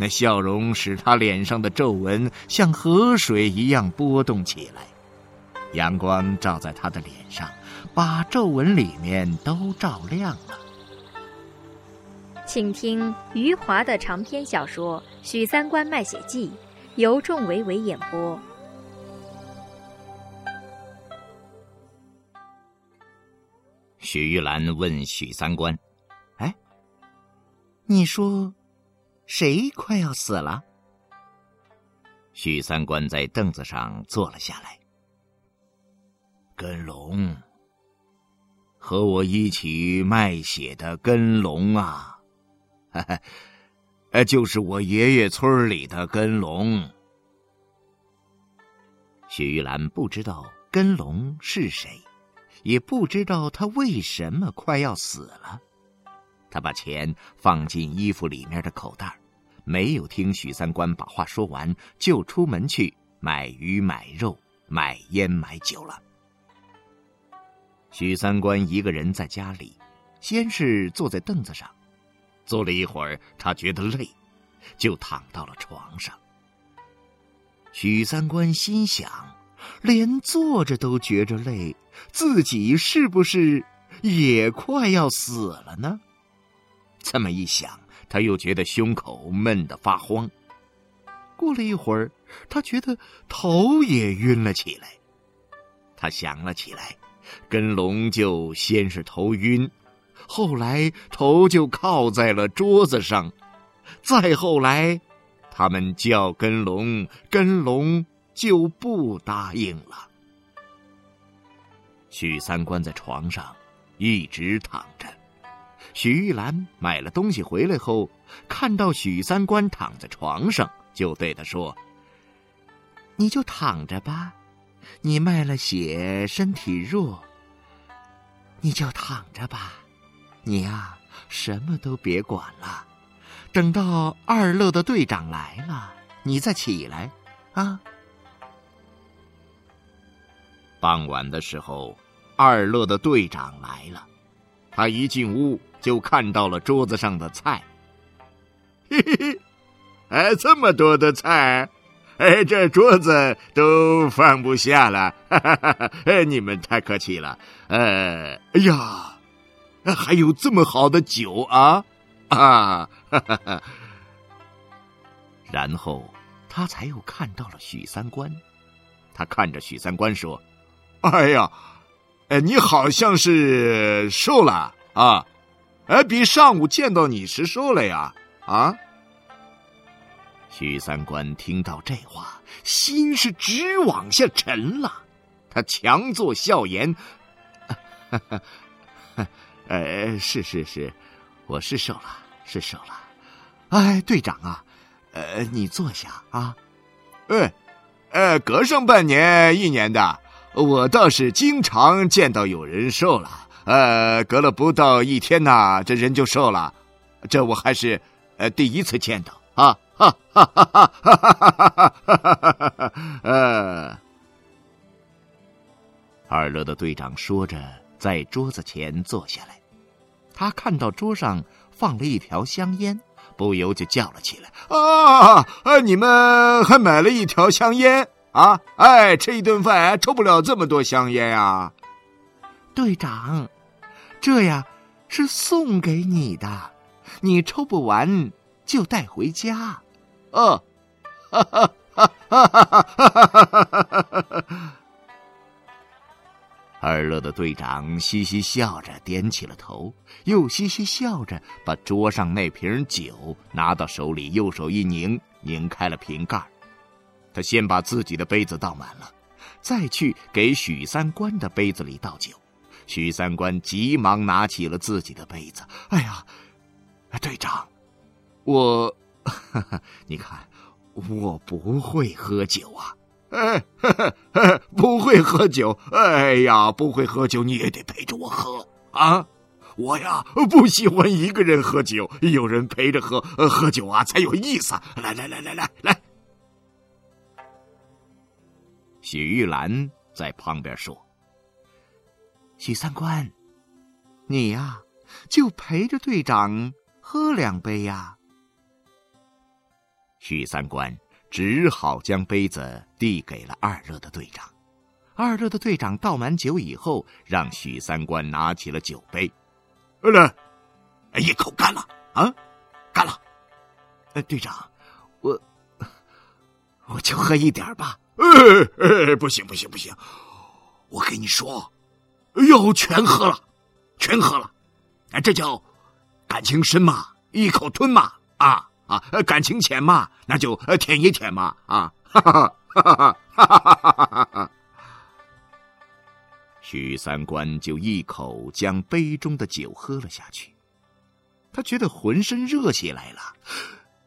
那笑容使他脸上的皱纹像河水一样波动起来。阳光照在他的脸上，把皱纹里面都照亮了。请听余华的长篇小说《许三观卖血记》，由仲维维演播。许玉兰问许三观：“哎，你说，谁快要死了？”许三观在凳子上坐了下来。根龙，和我一起卖血的根龙啊，哈哈，呃，就是我爷爷村里的根龙。许玉兰不知道根龙是谁。也不知道他为什么快要死了，他把钱放进衣服里面的口袋，没有听许三观把话说完，就出门去买鱼、买肉、买烟、买酒了。许三观一个人在家里，先是坐在凳子上，坐了一会儿，他觉得累，就躺到了床上。许三观心想。连坐着都觉着累，自己是不是也快要死了呢？这么一想，他又觉得胸口闷得发慌。过了一会儿，他觉得头也晕了起来。他想了起来，跟龙就先是头晕，后来头就靠在了桌子上，再后来，他们叫跟龙，跟龙。就不答应了。许三观在床上一直躺着。许玉兰买了东西回来后，看到许三观躺在床上，就对他说：“你就躺着吧，你卖了血，身体弱，你就躺着吧。你呀，什么都别管了，等到二乐的队长来了，你再起来，啊。”傍晚的时候，二乐的队长来了。他一进屋就看到了桌子上的菜。嘿嘿嘿，哎，这么多的菜，哎，这桌子都放不下了。哈哈哈！哎，你们太客气了。呃，哎呀，还有这么好的酒啊！啊，哈哈哈！然后他才又看到了许三观。他看着许三观说。哎呀，哎，你好像是瘦了啊！哎，比上午见到你时瘦了呀！啊！许三观听到这话，心是直往下沉了。他强作笑颜：“ 呃，是是是，我是瘦了，是瘦了。哎，队长啊，呃，你坐下啊。哎，呃，隔上半年一年的。”我倒是经常见到有人瘦了，呃，隔了不到一天呐，这人就瘦了，这我还是呃第一次见到啊！哈哈哈哈哈哈哈哈哈哈！呃，二乐的队长说着，在桌子前坐下来，他看到桌上放了一条香烟，不由就叫了起来：“啊，你们还买了一条香烟？”啊，哎，吃一顿饭抽不了这么多香烟呀，队长，这呀是送给你的，你抽不完就带回家。哦，哈哈哈哈哈哈！二乐的队长嘻嘻笑着点起了头，又嘻嘻笑着把桌上那瓶酒拿到手里，右手一拧，拧开了瓶盖。他先把自己的杯子倒满了，再去给许三观的杯子里倒酒。许三观急忙拿起了自己的杯子。哎呀，队长，我，你看我不会喝酒啊。哎，不会喝酒。哎呀，不会喝酒，你也得陪着我喝啊！我呀，不喜欢一个人喝酒，有人陪着喝，喝酒啊才有意思。来来来来来来。许玉兰在旁边说：“许三观，你呀，就陪着队长喝两杯呀。”许三观。只好将杯子递给了二乐的队长。二乐的队长倒满酒以后，让许三观拿起了酒杯，来，一口干了啊，干了。呃，队长，我我就喝一点吧。哎哎，不行不行不行，我跟你说，哎呦全喝了，全喝了，哎，这叫感情深嘛，一口吞嘛啊。啊，感情浅嘛，那就舔一舔嘛，啊，哈哈哈哈哈哈哈哈哈哈！许三观就一口将杯中的酒喝了下去，他觉得浑身热起来了，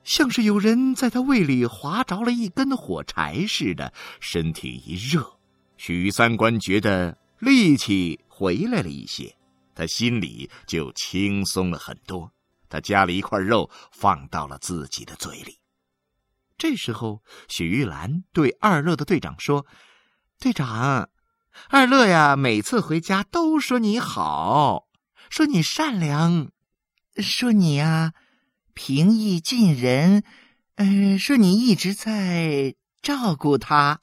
像是有人在他胃里划着了一根火柴似的，身体一热，许三观觉得力气回来了一些，他心里就轻松了很多。他夹了一块肉放到了自己的嘴里。这时候，许玉兰对二乐的队长说：“队长，二乐呀，每次回家都说你好，说你善良，说你呀平易近人，嗯，说你一直在照顾他。”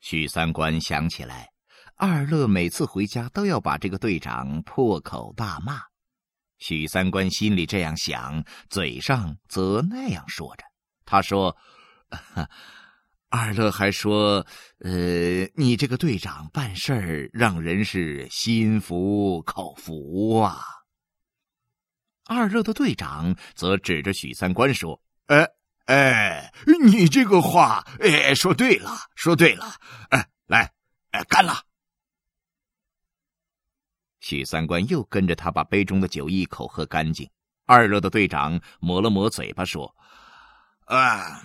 许三观想起来，二乐每次回家都要把这个队长破口大骂。许三观心里这样想，嘴上则那样说着。他说：“ 二乐还说，呃，你这个队长办事儿让人是心服口服啊。”二乐的队长则指着许三观说：“哎哎，你这个话，哎，说对了，说对了。哎，来，哎，干了。”许三观又跟着他把杯中的酒一口喝干净。二乐的队长抹了抹嘴巴说：“啊，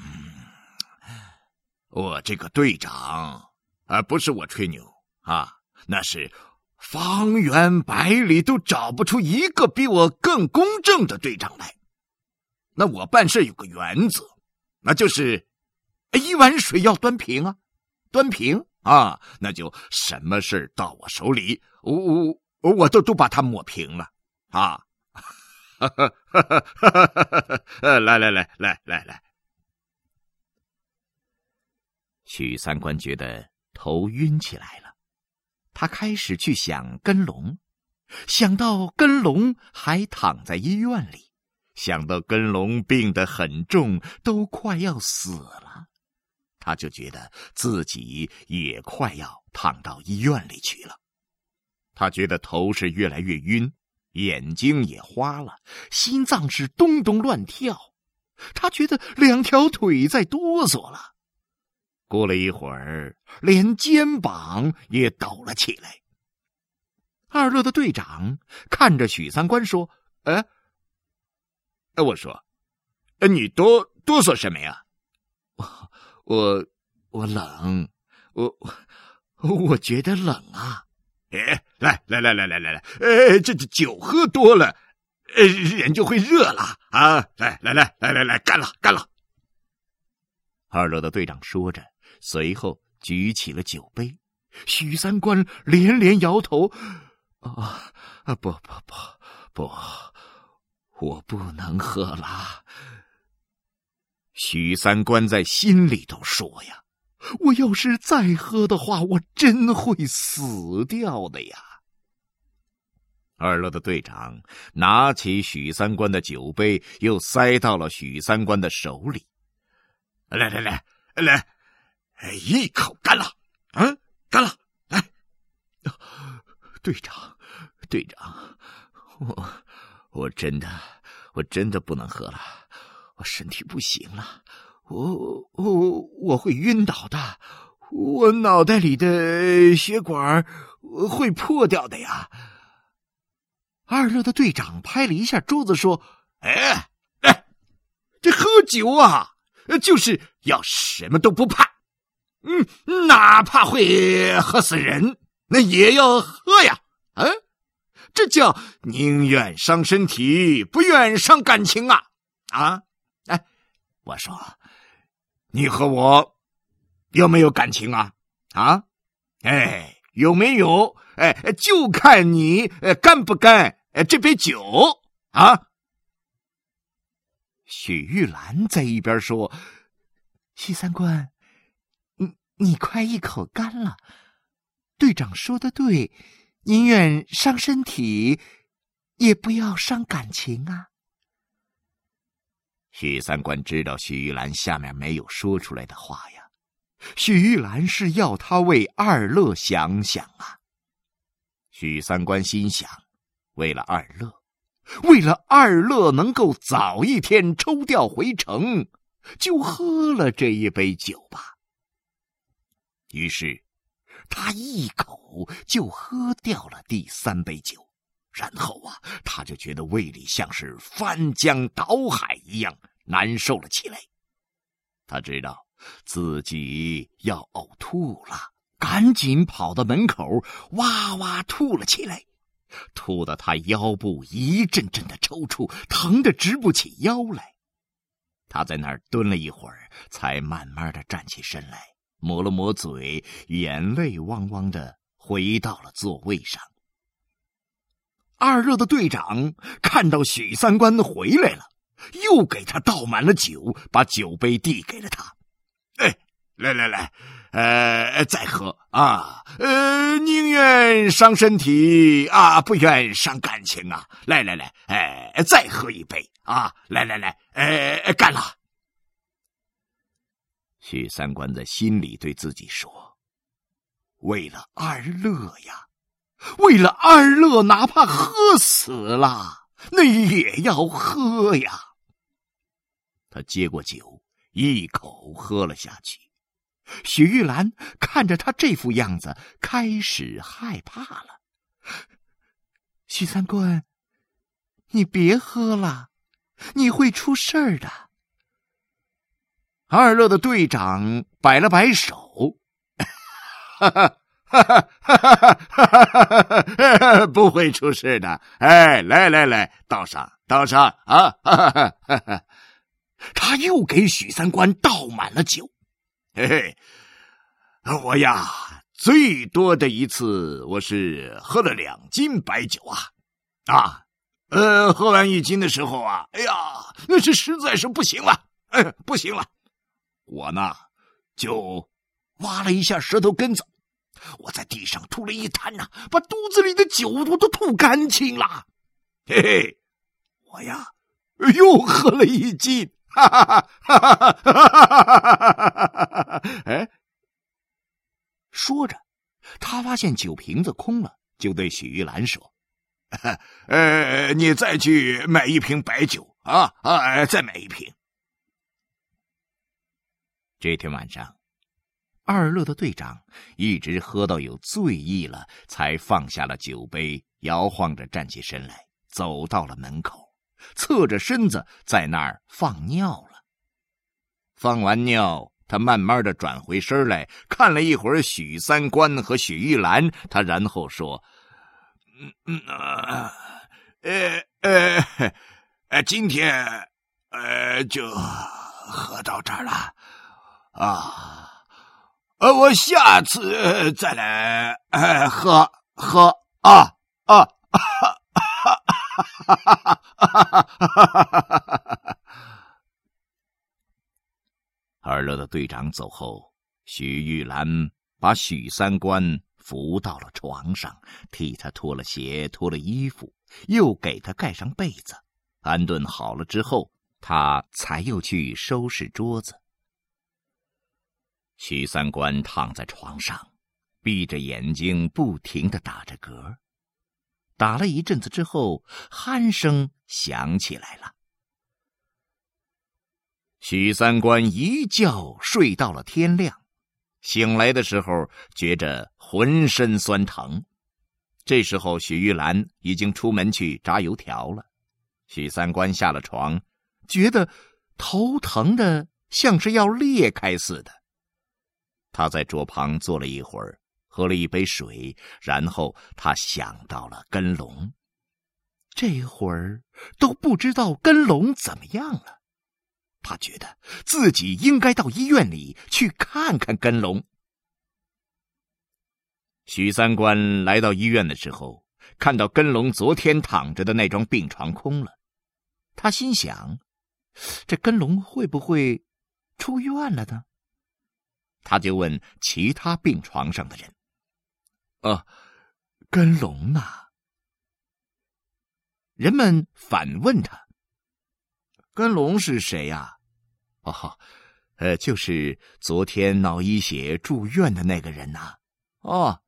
我这个队长啊，不是我吹牛啊，那是方圆百里都找不出一个比我更公正的队长来。那我办事有个原则，那就是一碗水要端平啊，端平啊，那就什么事到我手里，我我。”我都都把它抹平了，啊！来来来来来来，许三观觉得头晕起来了，他开始去想根龙，想到根龙还躺在医院里，想到根龙病得很重，都快要死了，他就觉得自己也快要躺到医院里去了。他觉得头是越来越晕，眼睛也花了，心脏是咚咚乱跳。他觉得两条腿在哆嗦了。过了一会儿，连肩膀也抖了起来。二乐的队长看着许三观说：“哎，哎，我说，哎，你哆哆嗦什么呀？我我我冷，我我觉得冷啊。”哎，来来来来来来来，哎，这这酒喝多了，呃，人就会热了啊！来来来来来来，干了干了！二楼的队长说着，随后举起了酒杯。许三观连连摇头：“啊啊，不不不不，我不能喝了。”许三观在心里头说呀。我要是再喝的话，我真会死掉的呀！二乐的队长拿起许三观的酒杯，又塞到了许三观的手里。来来来来，一口干了，嗯，干了！来，队长，队长，我我真的我真的不能喝了，我身体不行了。我我我会晕倒的，我脑袋里的血管会破掉的呀！二乐的队长拍了一下桌子，说：“哎哎，这喝酒啊，就是要什么都不怕，嗯，哪怕会喝死人，那也要喝呀！啊，这叫宁愿伤身体，不愿伤感情啊！啊，哎，我说，你和我有没有感情啊？啊，哎，有没有？哎，就看你干不干这杯酒啊！许玉兰在一边说：“许三观，你你快一口干了。队长说的对，宁愿伤身体，也不要伤感情啊。”许三观知道许玉兰下面没有说出来的话呀，许玉兰是要他为二乐想想啊。许三观心想，为了二乐。为了二乐能够早一天抽调回城，就喝了这一杯酒吧。于是，他一口就喝掉了第三杯酒，然后啊，他就觉得胃里像是翻江倒海一样难受了起来。他知道自己要呕吐了，赶紧跑到门口，哇哇吐了起来。吐得他腰部一阵阵的抽搐，疼得直不起腰来。他在那儿蹲了一会儿，才慢慢的站起身来，抹了抹嘴，眼泪汪汪的回到了座位上。二热的队长看到许三观回来了，又给他倒满了酒，把酒杯递给了他。哎，来来来。呃，再喝啊！呃，宁愿伤身体啊，不愿伤感情啊！来来来，哎，再喝一杯啊！来来来，哎，干了！许三观在心里对自己说：“为了二乐呀，为了二乐，哪怕喝死了，那也要喝呀！”他接过酒，一口喝了下去。许玉兰看着他这副样子，开始害怕了。许三观，你别喝了，你会出事儿的。二乐的队长摆了摆手，哈哈哈哈哈哈！不会出事的。哎，来来来，倒上，倒上啊！哈哈哈哈！他又给许三观倒满了酒。嘿嘿，我呀，最多的一次我是喝了两斤白酒啊，啊，呃，喝完一斤的时候啊，哎呀，那是实在是不行了，哎，不行了，我呢就挖了一下舌头根子，我在地上吐了一滩呐，把肚子里的酒都都吐干净了，嘿嘿，我呀，又喝了一斤，哈哈哈哈哈哈。说着，他发现酒瓶子空了，就对许玉兰说，呃，你再去买一瓶白酒，啊，再买一瓶。这天晚上。二乐的队长一直喝到有醉意了，才放下了酒杯，摇晃着站起身来，走到了门口。侧着身子在那儿放尿了。放完尿，他慢慢的转回身来看了一会儿许三观和许玉兰，他然后说：“嗯嗯啊，呃呃呃，今天呃就喝到这儿了啊，呃，我下次再来，呃，喝喝啊啊啊！哈哈哈哈哈哈哈哈哈哈！二乐的队长走后，许玉兰把许三观扶到了床上，替他脱了鞋，脱了衣服，又给他盖上被子。安顿好了之后，他才又去收拾桌子。许三观躺在床上，闭着眼睛，不停的打着嗝。打了一阵子之后，鼾声响起来了。许三观一觉睡到了天亮，醒来的时候觉着浑身酸疼。这时候，许玉兰已经出门去炸油条了。许三观下了床，觉得头疼的像是要裂开似的。他在桌旁坐了一会儿，喝了一杯水，然后他想到了根龙。这会儿都不知道根龙怎么样了，他觉得自己应该到医院里去看看根龙。许三观来到医院的时候，看到根龙昨天躺着的那张病床空了，他心想：这根龙会不会出院了呢？他就问其他病床上的人：“啊，跟龙呢？”人们反问他：“跟龙是谁呀？”“哦，呃，就是昨天脑溢血住院的那个人呐。”“哦。”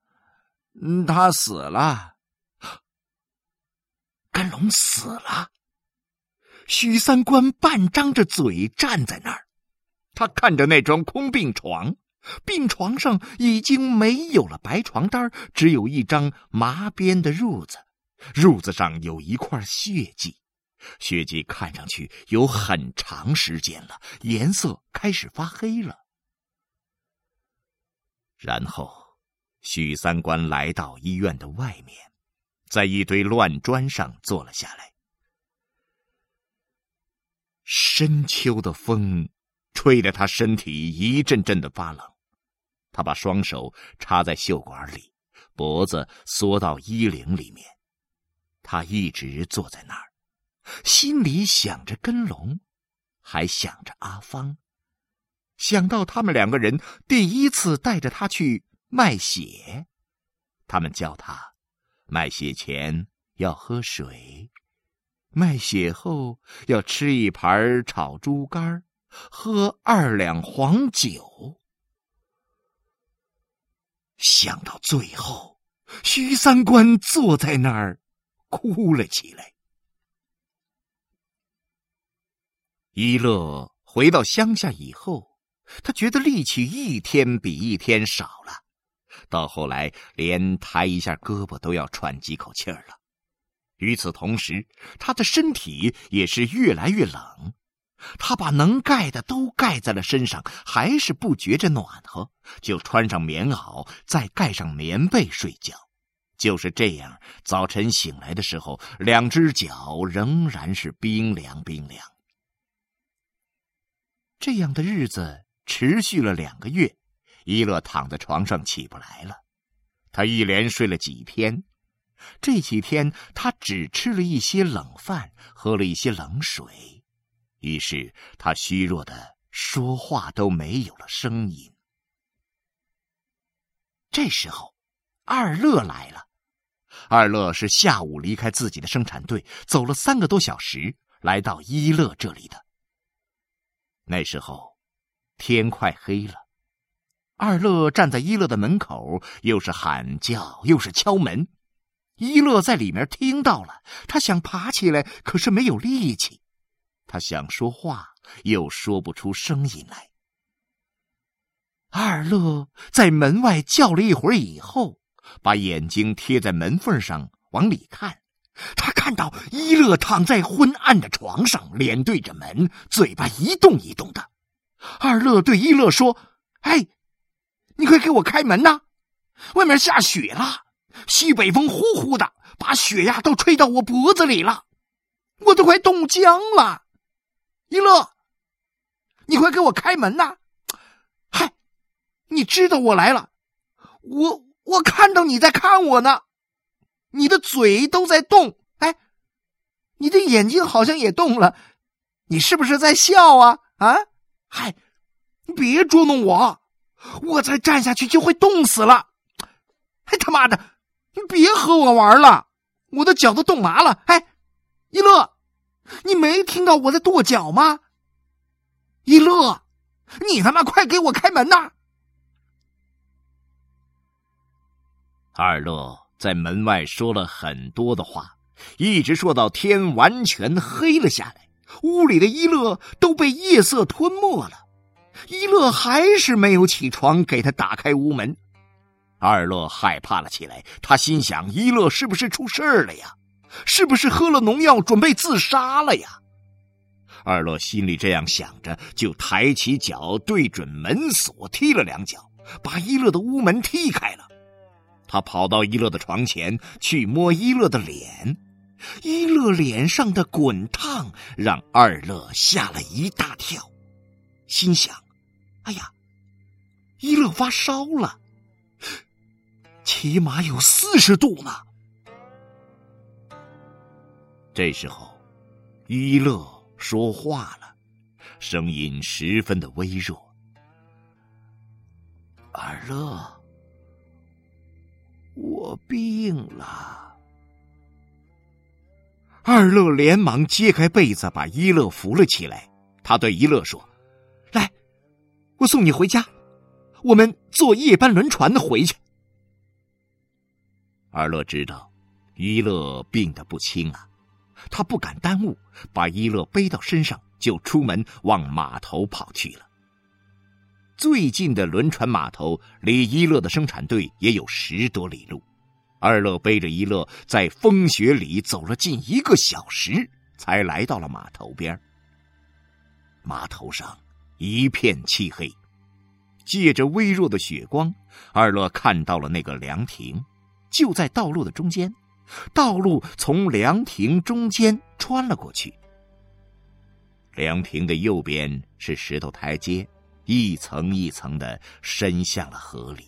嗯，他死了。跟龙死了。许三观半张着嘴站在那儿，他看着那张空病床，病床上已经没有了白床单，只有一张麻边的褥子，褥子上有一块血迹，血迹看上去有很长时间了，颜色开始发黑了。然后。许三观来到医院的外面，在一堆乱砖上坐了下来。深秋的风吹得他身体一阵阵的发冷，他把双手插在袖管里，脖子缩到衣领里面。他一直坐在那儿，心里想着根龙，还想着阿芳，想到他们两个人第一次带着他去。卖血，他们叫他卖血前要喝水，卖血后要吃一盘炒猪肝，喝二两黄酒。想到最后，徐三观坐在那儿哭了起来。一乐回到乡下以后，他觉得力气一天比一天少了。到后来，连抬一下胳膊都要喘几口气儿了。与此同时，他的身体也是越来越冷。他把能盖的都盖在了身上，还是不觉着暖和，就穿上棉袄，再盖上棉被睡觉。就是这样，早晨醒来的时候，两只脚仍然是冰凉冰凉。这样的日子持续了两个月。伊乐躺在床上起不来了，他一连睡了几天。这几天他只吃了一些冷饭，喝了一些冷水，于是他虚弱的说话都没有了声音。这时候，二乐来了。二乐是下午离开自己的生产队，走了三个多小时，来到一乐这里的。那时候，天快黑了。二乐站在一乐的门口，又是喊叫，又是敲门。一乐在里面听到了，他想爬起来，可是没有力气。他想说话，又说不出声音来。二乐在门外叫了一会儿以后，把眼睛贴在门缝上往里看，他看到一乐躺在昏暗的床上，脸对着门，嘴巴一动一动的。二乐对一乐说：“哎。”你快给我开门呐！外面下雪了，西北风呼呼的，把雪呀都吹到我脖子里了，我都快冻僵了。一乐，你快给我开门呐！嗨，你知道我来了，我我看到你在看我呢，你的嘴都在动，哎，你的眼睛好像也动了，你是不是在笑啊？啊，嗨，你别捉弄我。我再站下去就会冻死了！哎他妈的，你别和我玩了，我的脚都冻麻了！哎，一乐，你没听到我在跺脚吗？一乐，你他妈快给我开门呐！二乐在门外说了很多的话，一直说到天完全黑了下来，屋里的一乐都被夜色吞没了。一乐还是没有起床，给他打开屋门。二乐害怕了起来，他心想：一乐是不是出事了呀？是不是喝了农药准备自杀了呀？二乐心里这样想着，就抬起脚对准门锁踢了两脚，把一乐的屋门踢开了。他跑到一乐的床前去摸一乐的脸，一乐脸上的滚烫让二乐吓了一大跳，心想：“哎呀，一乐发烧了，起码有四十度呢。”这时候，一乐说话了，声音十分的微弱：“二乐。”我病了。二乐连忙揭开被子，把一乐扶了起来。他对一乐说：“来，我送你回家，我们坐夜班轮船回去。”二乐知道一乐病得不轻啊，他不敢耽误，把一乐背到身上，就出门往码头跑去了。最近的轮船码头离一乐的生产队也有十多里路，二乐背着一乐在风雪里走了近一个小时，才来到了码头边。码头上一片漆黑，借着微弱的雪光，二乐看到了那个凉亭，就在道路的中间，道路从凉亭中间穿了过去。凉亭的右边是石头台阶。一层一层的伸向了河里，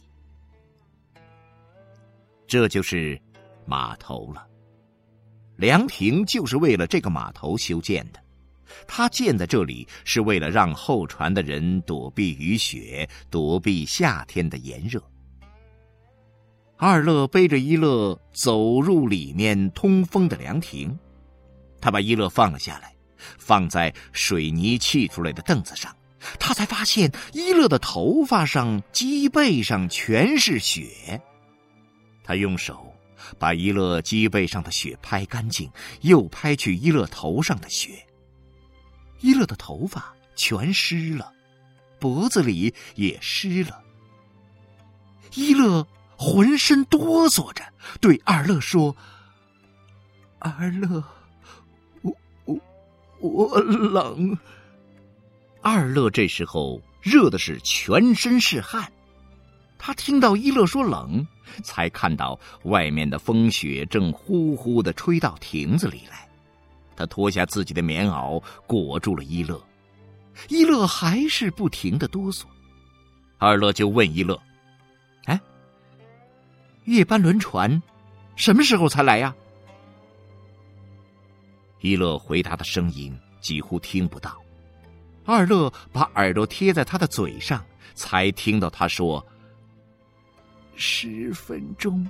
这就是码头了。凉亭就是为了这个码头修建的，它建在这里是为了让后船的人躲避雨雪，躲避夏天的炎热。二乐背着一乐走入里面通风的凉亭，他把一乐放了下来，放在水泥砌出来的凳子上。他才发现，一乐的头发上、脊背上全是雪。他用手把一乐脊背上的雪拍干净，又拍去一乐头上的雪。一乐的头发全湿了，脖子里也湿了。一乐浑身哆嗦着，对二乐说：“二乐，我我我冷。”二乐这时候热的是全身是汗，他听到一乐说冷，才看到外面的风雪正呼呼的吹到亭子里来。他脱下自己的棉袄裹住了一乐，一乐还是不停的哆嗦。二乐就问一乐：“，夜班轮船什么时候才来呀？”一乐回答的声音几乎听不到。二乐把耳朵贴在他的嘴上，才听到他说：“十分钟。”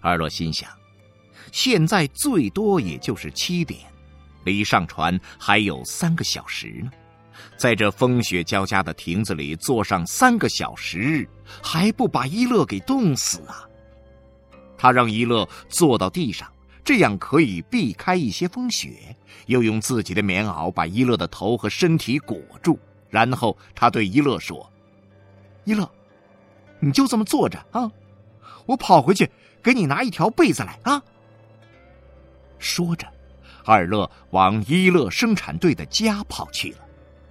二乐心想：“现在最多也就是七点，离上船还有三个小时呢。在这风雪交加的亭子里坐上三个小时，还不把一乐给冻死啊？”他让一乐坐到地上。这样可以避开一些风雪，又用自己的棉袄把一乐的头和身体裹住。然后他对一乐说：“一乐，你就这么坐着啊，我跑回去给你拿一条被子来啊。”说着，二乐往一乐生产队的家跑去了。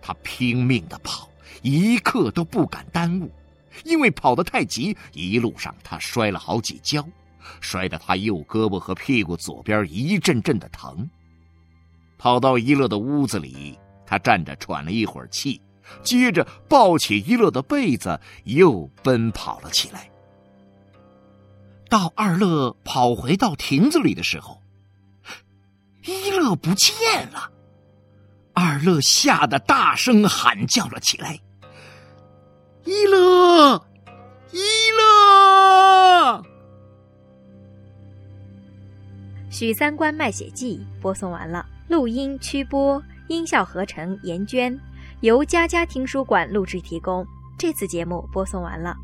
他拼命的跑，一刻都不敢耽误，因为跑得太急，一路上他摔了好几跤。摔得他右胳膊和屁股左边一阵阵的疼。跑到一乐的屋子里，他站着喘了一会儿气，接着抱起一乐的被子，又奔跑了起来。到二乐跑回到亭子里的时候，一乐不见了。二乐吓得大声喊叫了起来：“一乐，一乐！”《许三观卖血记》播送完了，录音、曲播、音效合成严娟，由家家听书馆录制提供。这次节目播送完了。